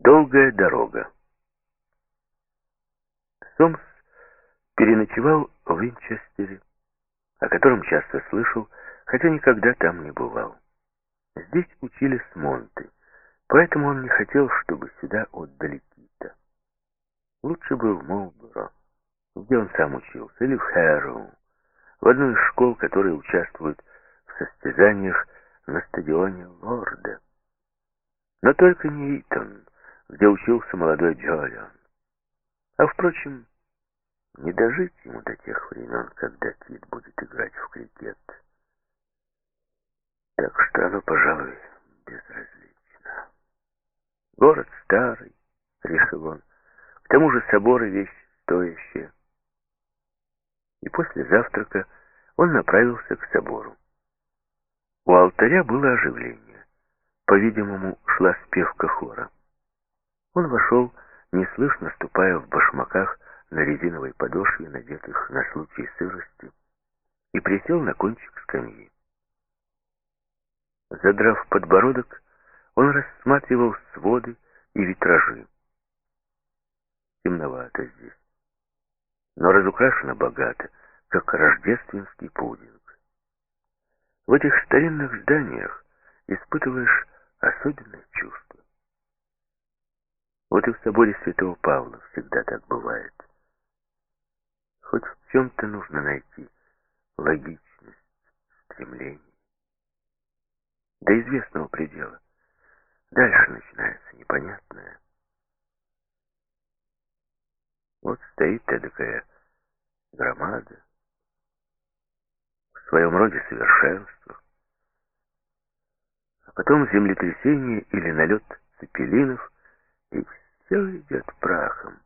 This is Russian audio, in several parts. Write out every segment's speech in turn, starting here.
Долгая дорога. Сомс переночевал в Винчестере, о котором часто слышал, хотя никогда там не бывал. Здесь учились монты, поэтому он не хотел, чтобы сюда отдали Кита. Лучше бы в Молборо, где он сам учился, или в Хэроу, в одной из школ, которые участвуют в состязаниях на стадионе Лорда. Но только не Итон, где учился молодой Джолион. А, впрочем, не дожить ему до тех времен, когда Кит будет играть в крикет. Так что оно, пожалуй, безразлично. Город старый, решил он. К тому же соборы вещь стоящая. И после завтрака он направился к собору. У алтаря было оживление. По-видимому, шла спевка хора. Он вошел, неслышно ступая в башмаках на резиновой подошве, надетых на случай сырости, и присел на кончик скамьи. Задрав подбородок, он рассматривал своды и витражи. Темновато здесь, но разукрашено богато, как рождественский пудинг. В этих старинных зданиях испытываешь особенное чувство. Вот и в соборе Святого Павла всегда так бывает. Хоть в чем-то нужно найти логичность стремлений. До известного предела. Дальше начинается непонятное. Вот стоит такая громада, в своем роде совершенство. А потом землетрясение или налет цепелинов, и все идет прахом.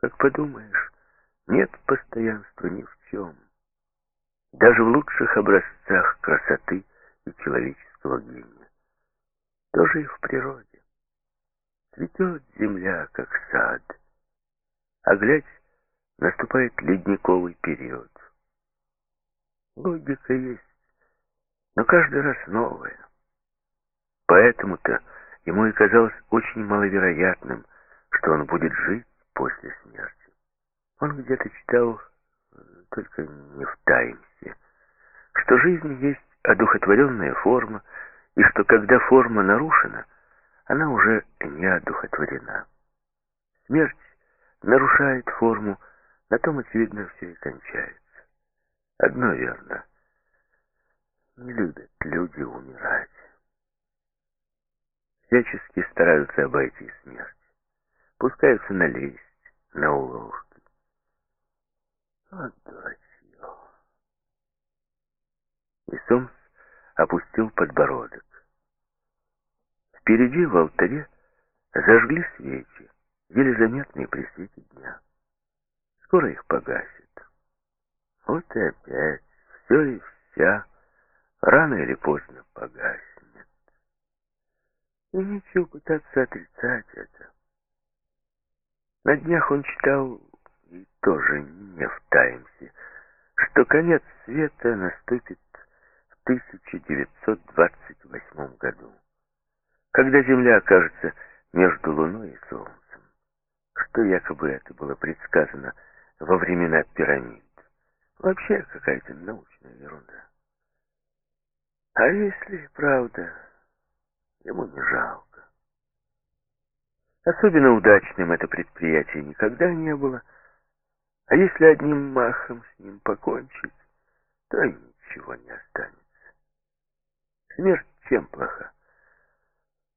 Как подумаешь, нет постоянства ни в чем. Даже в лучших образцах красоты и человеческого гения. Тоже и в природе. Цветет земля, как сад. А глядь, наступает ледниковый период. Логика есть, но каждый раз новая. Поэтому-то Ему и казалось очень маловероятным, что он будет жить после смерти. Он где-то читал, только не в Таймсе, что жизнь есть одухотворенная форма, и что когда форма нарушена, она уже не одухотворена. Смерть нарушает форму, на том, очевидно, все и кончается. Одно верно. Не любят люди умирать всячески стараются обойти смерть. Пускаются налезть на уловки. Вот дурачье. И Сомс опустил подбородок. Впереди в алтаре зажгли свечи, еле заметные при свете дня. Скоро их погасит. Вот и опять все и вся рано или поздно погасит. И нечего пытаться отрицать это. На днях он читал, и тоже не в Таймсе, что конец света наступит в 1928 году, когда Земля окажется между Луной и Солнцем, что якобы это было предсказано во времена пирамид. Вообще какая-то научная ерунда. А если правда ему не жалко. Особенно удачным это предприятие никогда не было, а если одним махом с ним покончить, то ничего не останется. Смерть чем плоха?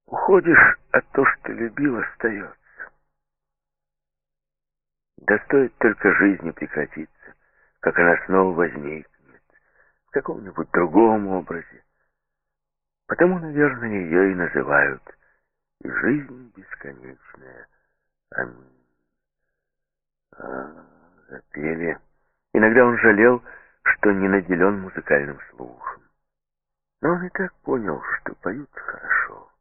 Уходишь, а то, что любил, остается. Да стоит только жизни прекратиться, как она снова возникнет, в каком-нибудь другом образе, Потому, наверное, ее и называют жизнь бесконечная. Аминь. А, запели. Иногда он жалел, что не наделен музыкальным слухом. Но он и так понял, что поют хорошо.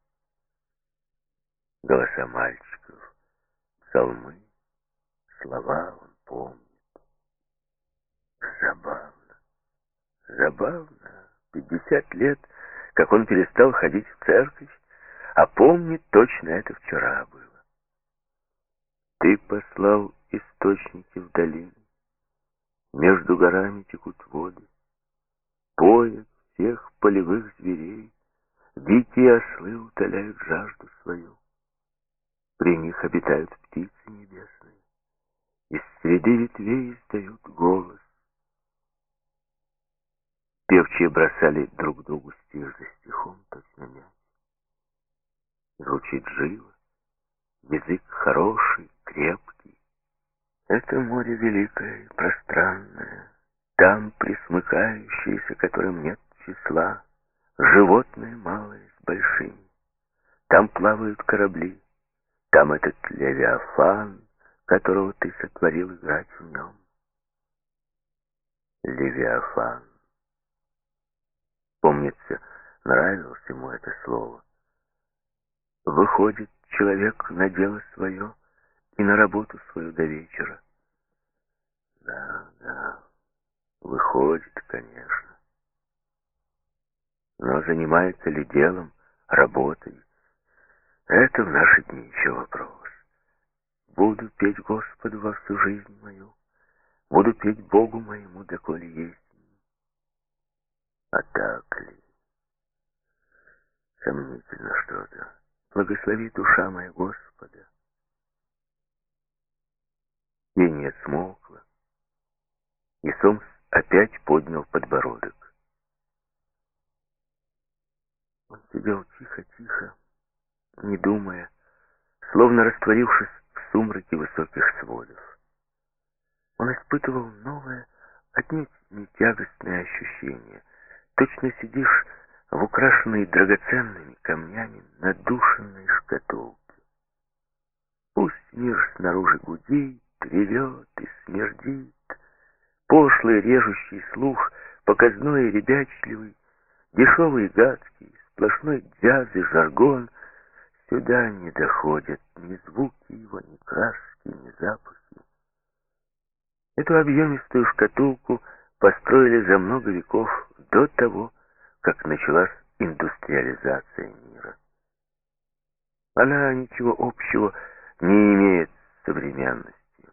Голоса мальчиков, псалмы, слова он помнит. Забавно, забавно. Пятьдесят лет — как он перестал ходить в церковь, а помнит точно это вчера было. Ты послал источники в долине, между горами текут воды, поят всех полевых зверей, дикие ослы утоляют жажду свою. При них обитают птицы небесные, из среды ветвей издают голос. Певчие бросали друг другу стих за стихом, точно мяч. Звучит живо, язык хороший, крепкий. Это море великое, пространное, там присмыкающееся, которым нет числа, животные малые с большими. Там плавают корабли, там этот Левиафан, которого ты сотворил играть в нем. Левиафан. Помнится, нравилось ему это слово. Выходит человек на дело свое и на работу свою до вечера. Да, да, выходит, конечно. Но занимается ли делом, работой? Это в наши дни еще вопрос. Буду петь Господу во всю жизнь мою, буду петь Богу моему, доколе есть. А так ли? Сомнительно что-то. Благослови душа моя Господа. Пение смолкло, и Сомс опять поднял подбородок. Он сидел тихо-тихо, не думая, словно растворившись в сумраке высоких сводов. Он испытывал новое, отнюдь не тягостное ощущение. Точно сидишь в украшенной драгоценными камнями надушенной шкатулке. Пусть мир снаружи гудит, ревет и смердит, пошлый режущий слух, показной и ребячливый, дешевый и гадкий, сплошной джаз и жаргон, сюда не доходят ни звуки его, ни краски, ни запахи. Эту объемистую шкатулку построили за много веков до того, как началась индустриализация мира. Она ничего общего не имеет с современностью.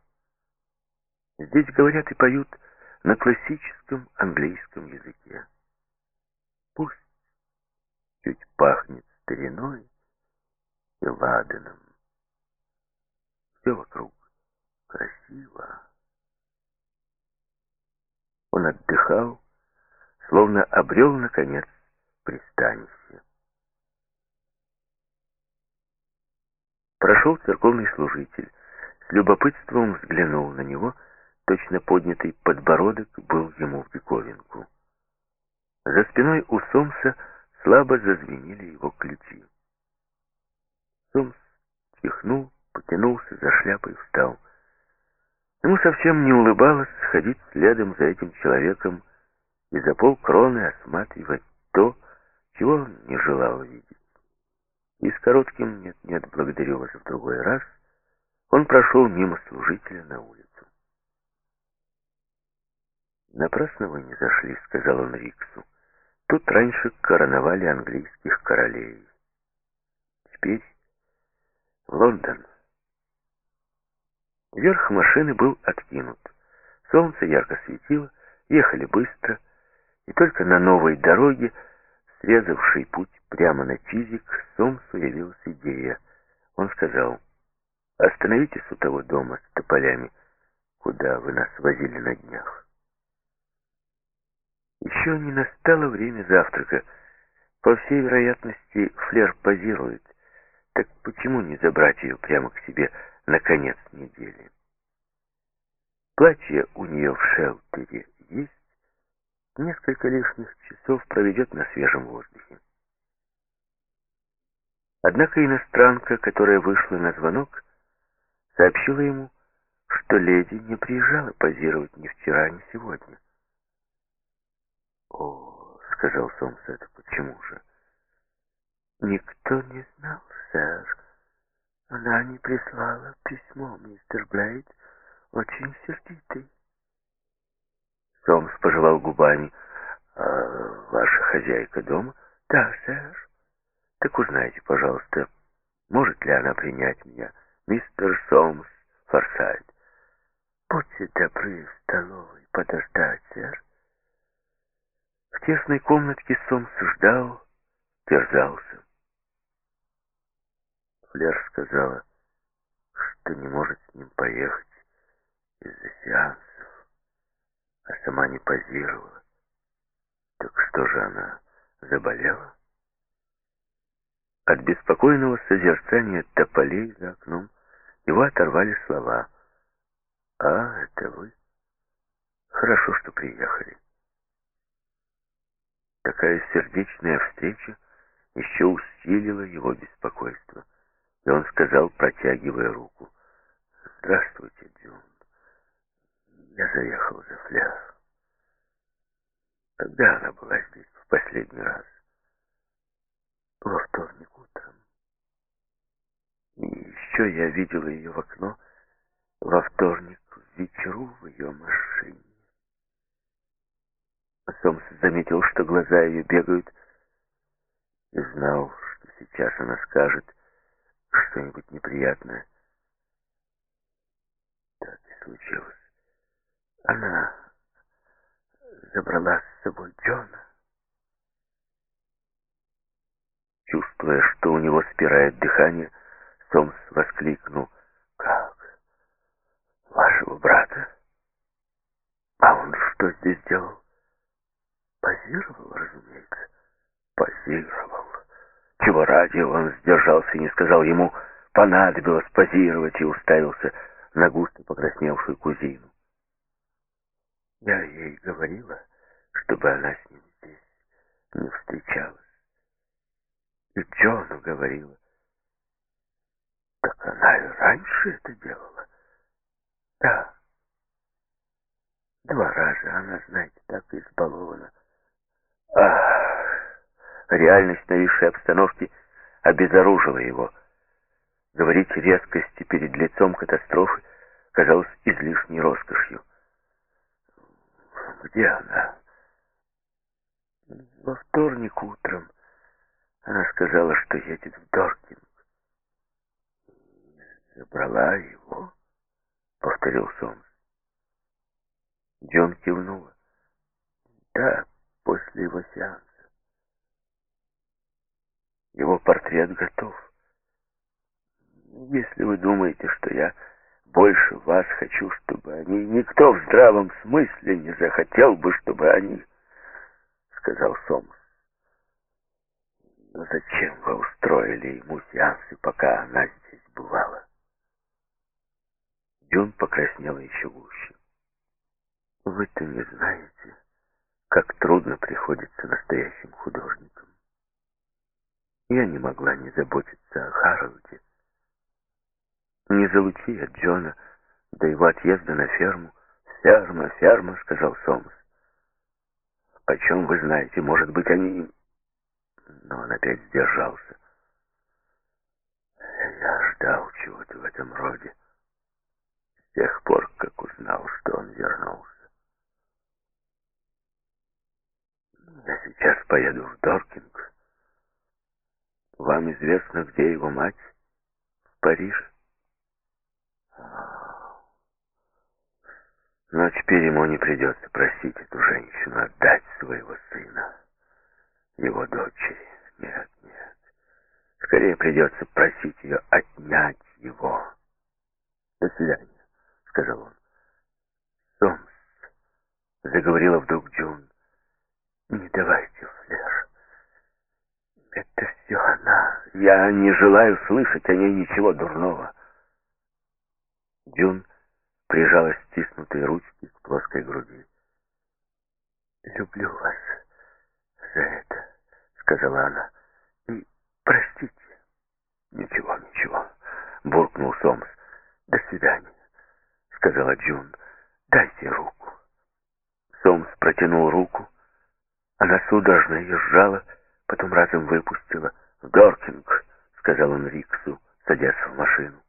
Здесь говорят и поют на классическом английском языке. Пусть чуть пахнет стариной и ладаном. Все вокруг красиво. Он отдыхал, словно обрел, наконец, пристанище. Прошел церковный служитель, с любопытством взглянул на него, точно поднятый подбородок был ему в диковинку. За спиной у Сомса слабо зазвенели его ключи. Сомс чихнул, потянулся за шляпой встал. Ему совсем не улыбалось ходить следом за этим человеком, и за полкроны осматривать то, чего он не желал видеть. И с коротким «нет-нет, благодарю вас в другой раз» он прошел мимо служителя на улицу. «Напрасно вы не зашли», — сказал он Риксу. «Тут раньше короновали английских королей. Теперь в Лондон». Верх машины был откинут. Солнце ярко светило, ехали быстро, и только на новой дороге, срезавшей путь прямо на Чизик, Сомсу явилась идея. Он сказал, «Остановитесь у того дома с тополями, куда вы нас возили на днях». Еще не настало время завтрака. По всей вероятности, Флер позирует. Так почему не забрать ее прямо к себе на конец недели? Платье у нее в шелтере есть, несколько лишних часов проведет на свежем воздухе. Однако иностранка, которая вышла на звонок, сообщила ему, что леди не приезжала позировать ни вчера, ни сегодня. «О, — сказал Сомс, — почему же?» «Никто не знал, сэр. Она не прислала письмо, мистер Блейд, очень сердитый». Сомс пожевал губами. «А ваша хозяйка дома?» «Да, сэр. Так узнайте, пожалуйста, может ли она принять меня, мистер Сомс Форсайт. Будьте добры в столовой подождать, сэр. В тесной комнатке Сомс ждал, терзался. Флер сказала, что не может с ним поехать из-за сеансов, а сама не позировала. Так что же она, заболела? От беспокойного созерцания тополей за окном его оторвали слова. «А, это вы? Хорошо, что приехали». Такая сердечная встреча еще усилила его беспокойство, и он сказал, протягивая руку, «Здравствуйте, Джун. Я заехал за Фляр. Когда она была здесь в последний раз?» «Во вторник утром». И еще я видела ее в окно во вторник вечеру в ее машине. Сомс заметил, что глаза ее бегают, и знал, что сейчас она скажет что-нибудь неприятное. Так и случилось. Она забрала с собой Джона. Чувствуя, что у него спирает дыхание, Сомс воскликнул. «Как? Вашего брата? А он что здесь делал?» Позировал, разумеется. Позировал. Чего ради он сдержался и не сказал ему, понадобилось позировать, и уставился на густо покрасневшую кузину. Я ей говорила, чтобы она с ним здесь не встречалась. И Джону говорила. Так она и раньше это делала. Да. Два раза она, знаете, так избалована. Ах, реальность нависшей обстановки обезоружила его. Говорить резкости перед лицом катастрофы казалось излишней роскошью. Где она? Во вторник утром она сказала, что едет в Доркинг. Забрала его, повторил Сомс. Джон кивнула. Да, после его сеанса. Его портрет готов. Если вы думаете, что я больше вас хочу, чтобы они... Никто в здравом смысле не захотел бы, чтобы они... Сказал Сомс. Но зачем вы устроили ему сеансы, пока она здесь бывала? Дюн покраснела еще гуще. Вы-то не знаете, как трудно приходится настоящим художникам. Я не могла не заботиться о Харалде. Не залучи от Джона до его отъезда на ферму. «Ферма, ферма», — сказал Сомс. «Почем вы знаете? Может быть, они...» Но он опять сдержался. Я ждал чего-то в этом роде с тех пор, как узнал, что он вернулся. Я сейчас поеду в Доркинг. Вам известно, где его мать? В Париже. Но теперь ему не придется просить эту женщину отдать своего сына, его дочери. Нет, нет. Скорее придется просить ее отнять его. До свидания, сказал он. Сомс, заговорила вдруг Джун. Не давайте, Флер. Это все она. Я не желаю слышать о ней ничего дурного. Дюн прижала стиснутые ручки к плоской груди. «Люблю вас за это», — сказала она. «И простите». «Ничего, ничего», — буркнул Сомс. «До свидания», — сказала Джун. «Дайте руку». Сомс протянул руку. Она судорожно ее сжала, потом разом выпустила. «В Доркинг», — сказал он Риксу, садясь в машину.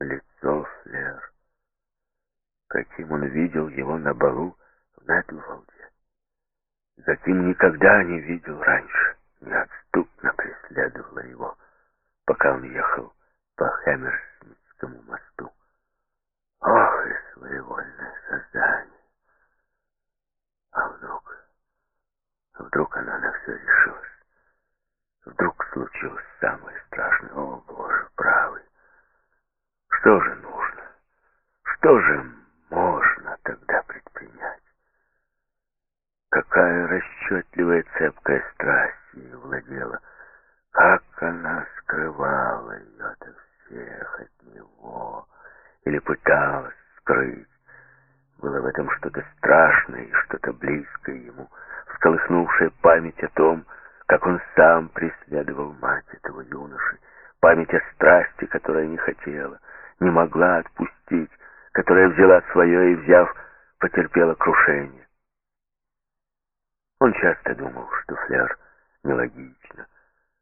Лицо Флер, каким он видел его на балу в Мэтлволде, каким никогда не видел раньше, неотступно преследовала его, пока он ехал по Хэмерсмитскому мосту. Ох, и своевольное создание. А вдруг, вдруг она на все решилась. Вдруг случилось самое страшное. О, Боже, правый. Что же нужно? Что же можно тогда предпринять? Какая расчетливая цепкая страсть ее владела. Как она скрывала ее от всех, от него, или пыталась скрыть. Было в этом что-то страшное и что-то близкое ему, всколыхнувшее память о том, как он сам преследовал мать этого юноши, память о страсти, которая не хотела, не могла отпустить, которая взяла свое и, взяв, потерпела крушение. Он часто думал, что Фляр нелогична,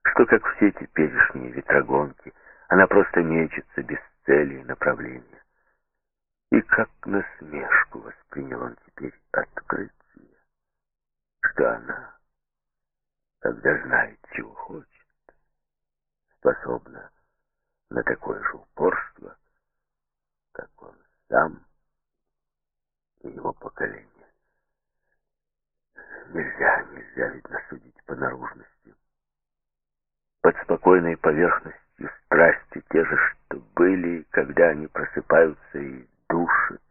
что, как все теперешние ветрогонки, она просто мечется без цели и направления. И как насмешку воспринял он теперь открытие, что она, когда знает, чего хочет, способна на такое же упорство, как он сам и его поколение. Нельзя, нельзя ведь насудить по наружности. Под спокойной поверхностью страсти те же, что были, когда они просыпаются и душат.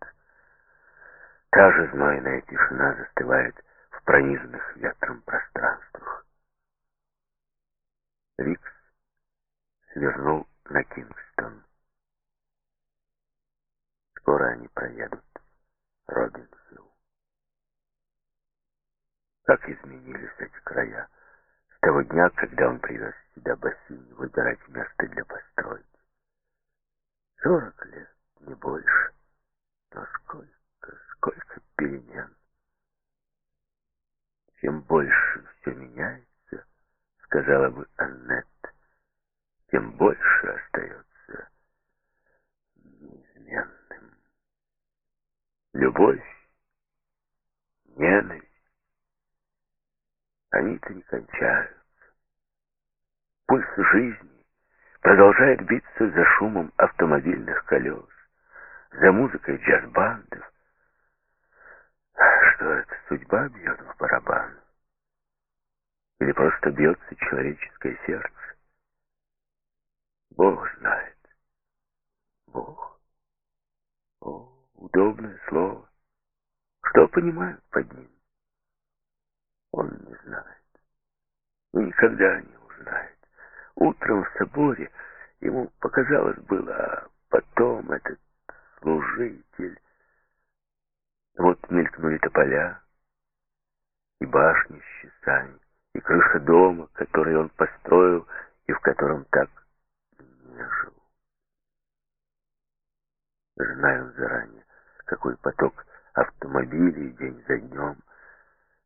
Та же знойная тишина застывает пронизанных ветром пространствах. Викс свернул на Кингстон. Скоро они проедут Робинхилл. Как изменились эти края с того дня, когда он привез сюда бассейн выбирать место для постройки. Сорок лет, не больше. Но сколько, сколько перемен. Чем больше все меняется, сказала бы Аннет, тем больше остается неизменным. Любовь, ненависть, они-то не кончаются. Пульс жизни продолжает биться за шумом автомобильных колес, за музыкой джаз-бандов. Судьба бьет в барабан? Или просто бьется человеческое сердце? Бог знает. Бог. О, удобное слово. Что понимают под ним? Он не знает. Никогда не узнает. Утром в соборе ему показалось было, а потом этот служитель. Вот мелькнули тополя, и башни с часами, и крыша дома, который он построил и в котором так не жил. Знаю заранее, какой поток автомобилей день за днем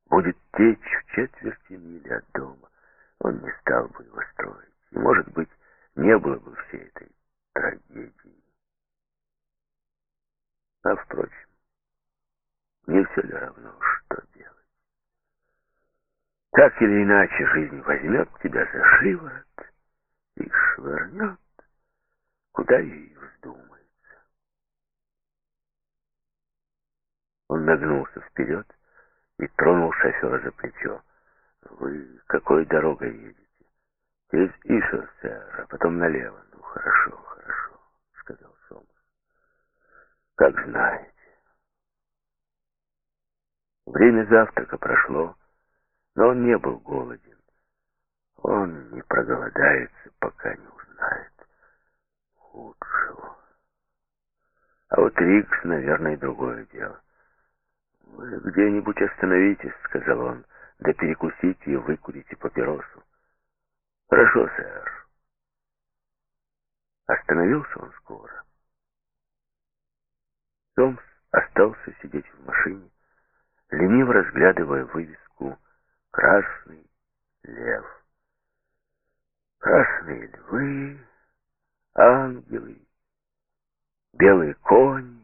будет течь в четверти мили от дома. Он не стал бы его строить, и, может быть, не было бы всей этой трагедии. А, впрочем, не все ли равно, что делать? Так или иначе, жизнь возьмет тебя за шиворот и швырнет, куда ей вздумается. Он нагнулся вперед и тронул шофера за плечо. «Вы какой дорогой едете?» «Через Ишер, сэр, а потом налево». «Ну, хорошо, хорошо», — сказал Сомс. «Как знаете». Время завтрака прошло, но он не был голоден. Он не проголодается, пока не узнает худшего. А вот Рикс, наверное, другое дело. «Вы где-нибудь остановитесь», — сказал он, — «да перекусите и выкурите папиросу». «Хорошо, сэр». Остановился он скоро. Томс остался сидеть в машине, лениво разглядывая вывеску «Красный лев». Красные львы, ангелы, белые кони.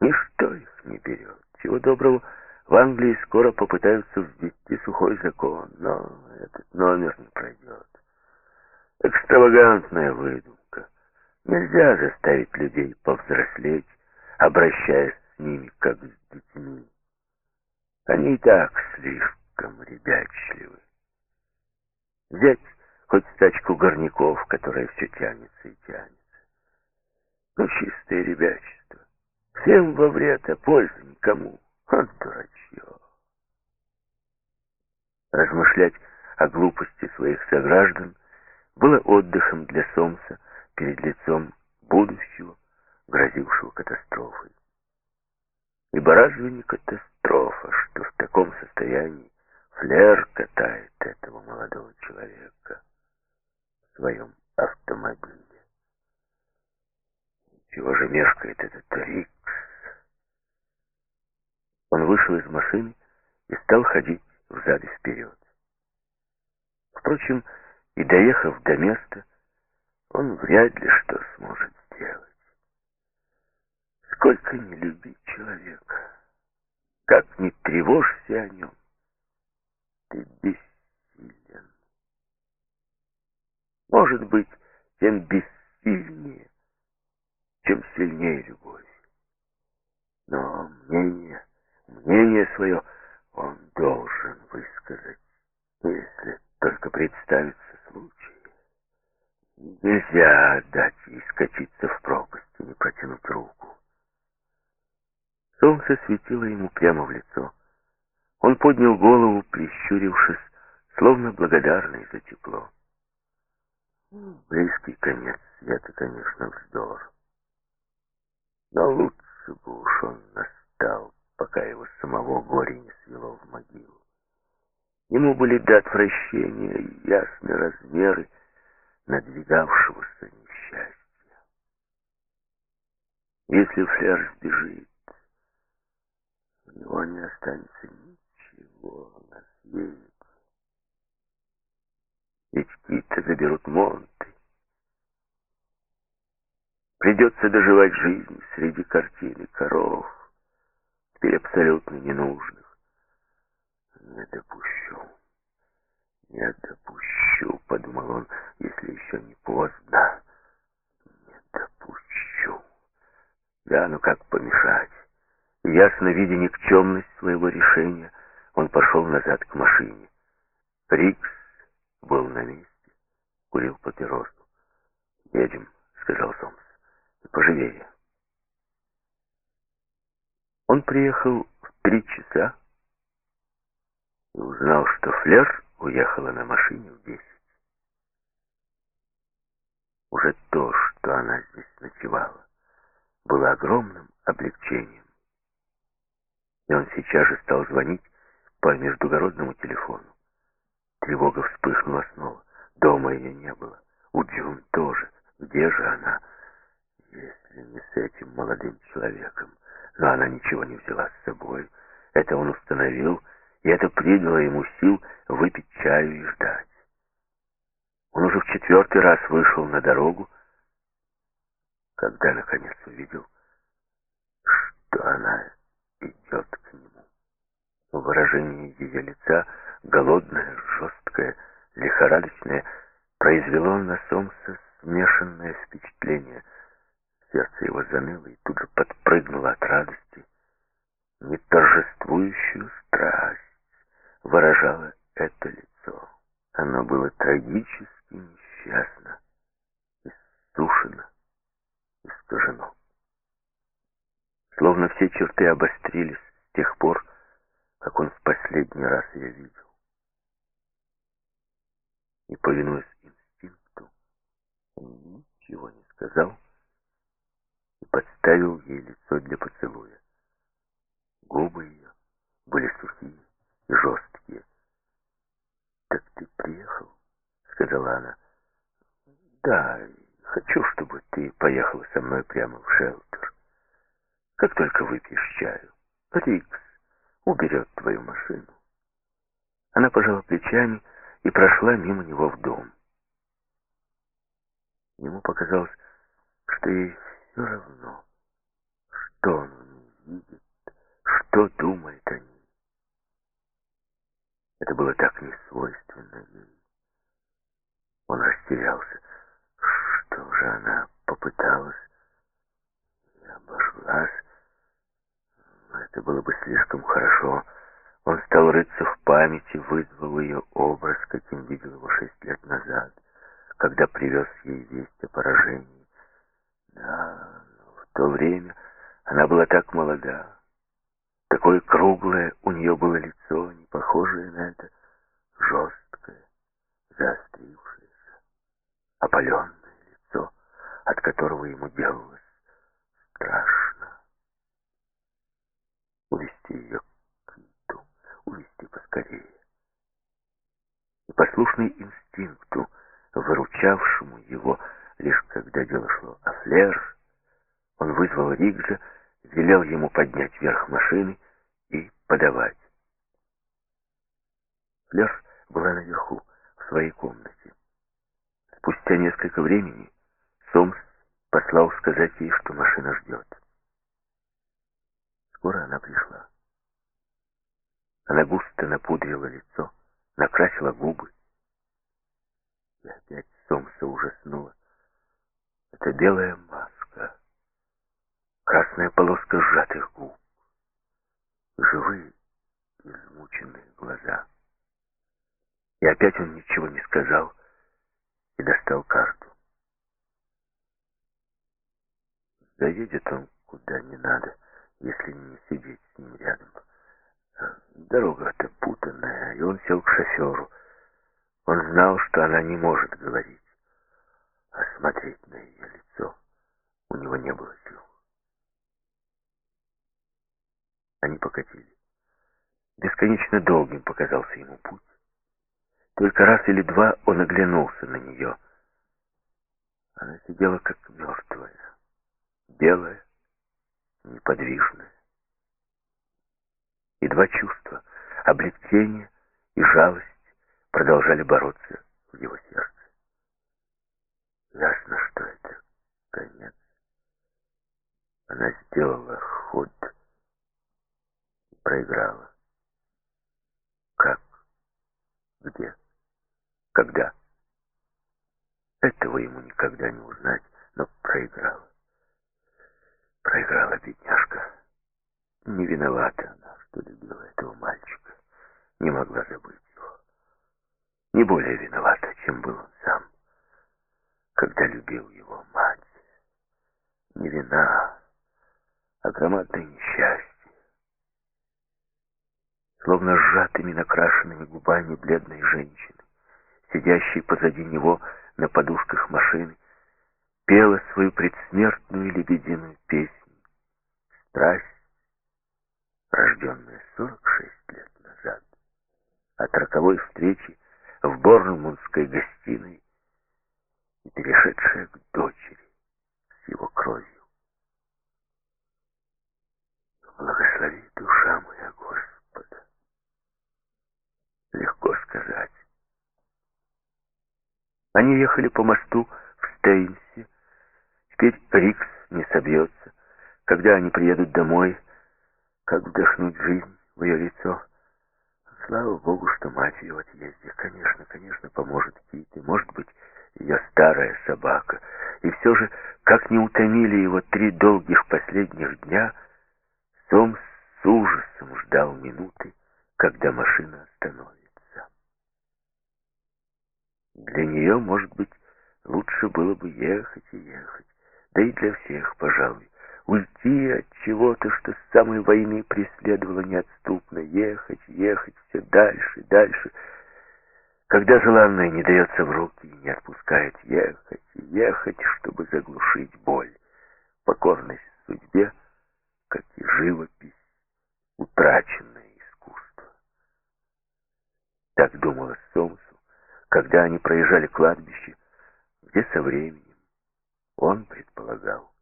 Ничто их не берет. Чего доброго, В Англии скоро попытаются ввести сухой закон, но этот номер не пройдет. Экстравагантная выдумка. Нельзя заставить людей повзрослеть, обращаясь с ними как с детьми. Они и так слишком ребячливы. Взять хоть стачку горняков, которая все тянется и тянется. Ну, чистое ребячество. Всем во вред, а пользы никому. Он дурачье. Размышлять о глупости своих сограждан было отдыхом для Сомса перед лицом будущего, грозившего катастрофой. Ибо разве не катастрофа, что в таком состоянии Флер катает этого молодого человека в своем автомобиле? Чего же мешкает этот Рикс? Он вышел из машины и стал ходить взад и вперед. Впрочем, и доехав до места, он вряд ли что сможет сделать. Сколько не любить человека, как не тревожься о нем, ты бессилен. Может быть, тем бессильнее, чем сильнее любовь. Но мнение, мнение свое он должен высказать, если только представится случай. Нельзя дать ей скатиться в пропасть и не протянуть руку. Солнце светило ему прямо в лицо. Он поднял голову, прищурившись, словно благодарный за тепло. Близкий конец света, конечно, вздор. Но лучше бы уж он настал, пока его самого горе не свело в могилу. Ему были до отвращения ясны размеры надвигавшегося несчастья. Если Флер сбежит, у него не останется ничего на свете. Ведь Кита заберут Монты. Придется доживать жизнь среди картин коров, теперь абсолютно ненужных. Не допущу, не допущу, подумал он, если еще не поздно. Не допущу. Да, ну как помешать? Ясно видя никчемность своего решения, он пошел назад к машине. Рикс был на месте, курил папиросу. «Едем», — сказал Сомс. Поживее. Он приехал в три часа и узнал, что Флер уехала на машине в десять. Уже то, что она здесь ночевала, было огромным облегчением. И он сейчас же стал звонить по междугородному телефону. Тревога вспыхнула снова. Дома ее не было. У Джун тоже. Где же она? Если не с этим молодым человеком. Но она ничего не взяла с собой. Это он установил, и это придало ему сил выпить чаю и ждать. Он уже в четвертый раз вышел на дорогу, когда наконец увидел, что она идет к нему. Выражение ее лица, голодное, жесткое, лихорадочное, произвело на Сомса смешанное впечатление — Сердце его заныло и тут же подпрыгнуло от радости. Неторжествующую страсть выражало это лицо. Оно было трагически несчастно, иссушено, искажено. Словно все черты обострились с тех пор, как он в последний раз ее видел. И, повинуясь инстинкту, он ничего не сказал, подставил ей лицо для поцелуя. Губы ее были сухие и жесткие. «Так ты приехал?» — сказала она. «Да, хочу, чтобы ты поехала со мной прямо в шелтер. Как только выпьешь чаю, Рикс уберет твою машину». Она пожала плечами и прошла мимо него в дом. Ему показалось, что ей все равно, что он видит, что думает о ней. Это было так несвойственно ей. Он растерялся. Что же она попыталась и обошлась? Это было бы слишком хорошо. Он стал рыться в памяти, вызвал ее образ, каким видел его шесть лет назад, когда привез ей весть о поражении. Да, но в то время она была так молода. Такое круглое у нее было лицо, не похожее на это, жесткое, заострившееся, опаленное лицо, от которого ему делалось страшно. Увести ее к Киту, увести поскорее. И послушный инстинкту, выручавшему его, лишь когда дело шло о Флер, он вызвал Ригза, велел ему поднять вверх машины подавать. Флер была наверху, в своей комнате. Спустя несколько времени Сомс послал сказать ей, что машина ждет. Скоро она пришла. Она густо напудрила лицо, накрасила губы. И опять Сомса ужаснула. Это белая маска, красная полоска сжатых губ, живые, измученные глаза. И опять он ничего не сказал и достал карту. Заедет он куда не надо, если не сидеть с ним рядом. Дорога-то путанная, и он сел к шоферу. Он знал, что она не может говорить, а смотреть на ее лицо у него не было сил. Они покатили. Бесконечно долгим показался ему путь. Только раз или два он оглянулся на нее. Она сидела как мертвая, белая, неподвижная. И два чувства — облегчение и жалость — продолжали бороться в его сердце. Ясно, что это конец. Она сделала ход проиграла. Как? Где? Когда? Этого ему никогда не узнать, но проиграла. Проиграла бедняжка. Не виновата она, что любила этого мальчика. Не могла забыть его. Не более виновата, чем был он сам, когда любил его мать. Не вина, а громадное несчастье. Словно сжатыми накрашенными губами бледной женщины, сидящей позади него на подушках машины, пела свою предсмертную лебединую песню. Страсть, рожденная 46 лет назад, от роковой встречи в Борнмутской гостиной и перешедшая к дочери с его кровью. Благослови душа моя Господа. Легко сказать. Они ехали по мосту в Стейнсе. Теперь Рикс не собьется. Когда они приедут домой, как вдохнуть жизнь в ее лицо? Слава Богу, что мать ее в отъезде. Конечно, конечно, поможет Ките. Может быть, ее старая собака. И все же, как не утомили его три долгих последних дня, Сомс с ужасом ждал минуты, когда машина остановится. Для нее, может быть, лучше было бы ехать и ехать, да и для всех, пожалуй, уйти от чего-то, что с самой войны преследовало неотступно, ехать, ехать все дальше, дальше. Когда желанное не дается в руки и не отпускает ехать, ехать, чтобы заглушить боль, покорность судьбе, как и живопись, утраченное искусство. Так думала Сомсу, когда они проезжали кладбище, где со временем он предполагал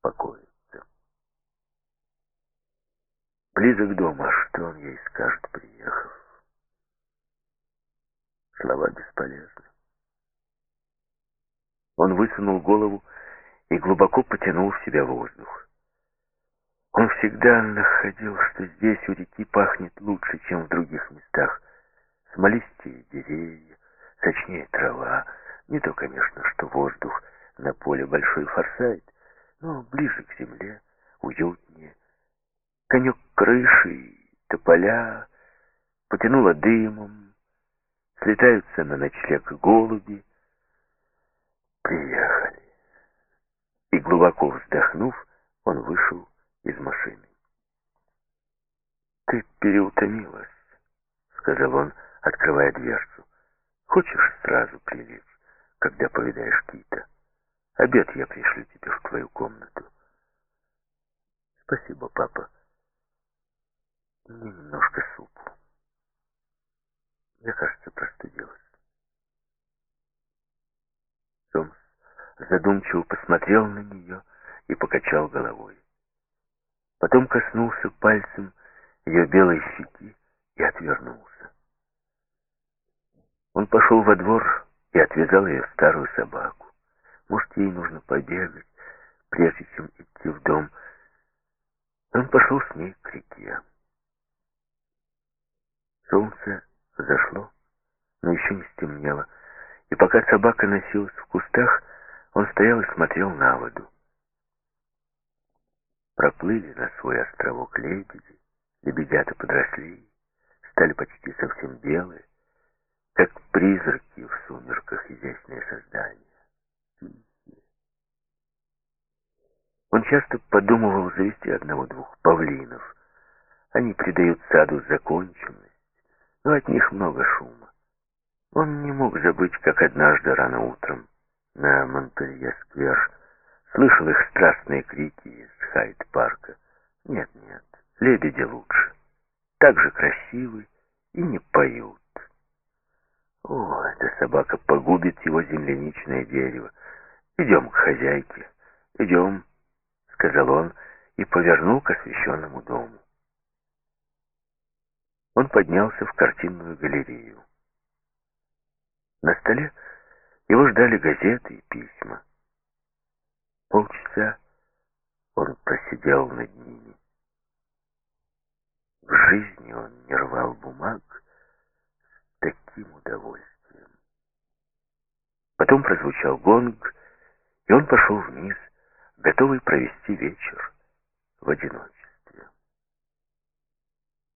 покоиться. Близок дома, что он ей скажет, приехав? Слова бесполезны. Он высунул голову и глубоко потянул в себя воздух. Он всегда находил, что здесь у реки пахнет лучше, чем в других местах. Смолистее деревья, сочнее трава. Не то, конечно, что воздух на поле большой форсайт, но ближе к земле, уютнее. Конек крыши, тополя, потянуло дымом, слетаются на ночлег голуби. Приехали. И глубоко вздохнув, он вышел из машины. «Ты переутомилась», — сказал он, открывая дверцу. «Хочешь сразу прилечь, когда повидаешь Кита? Обед я пришлю тебе в твою комнату». «Спасибо, папа. Мне немножко супу. Я, кажется, простудилась». Томс задумчиво посмотрел на нее и покачал головой. Потом коснулся пальцем ее белой щеки и отвернулся. Он пошел во двор и отвязал ее старую собаку. Может, ей нужно побегать, прежде чем идти в дом. Он пошел с ней к реке. Солнце зашло, но еще не стемнело, и пока собака носилась в кустах, он стоял и смотрел на воду. Проплыли на свой островок лебеди, лебедята подросли, стали почти совсем белые, как призраки в сумерках изящные создания. Он часто подумывал завести одного-двух павлинов. Они придают саду законченность, но от них много шума. Он не мог забыть, как однажды рано утром на Монпелье-сквер слышал их страстные крики из Хайд-парка. Нет, нет, лебеди лучше. Так же красивы и не поют. О, эта собака погубит его земляничное дерево. Идем к хозяйке. Идем, сказал он и повернул к освещенному дому. Он поднялся в картинную галерею. На столе его ждали газеты и письма. Полчаса он просидел над ними. В жизни он не рвал бумаг таким удовольствием. Потом прозвучал гонг, и он пошел вниз, готовый провести вечер в одиночестве.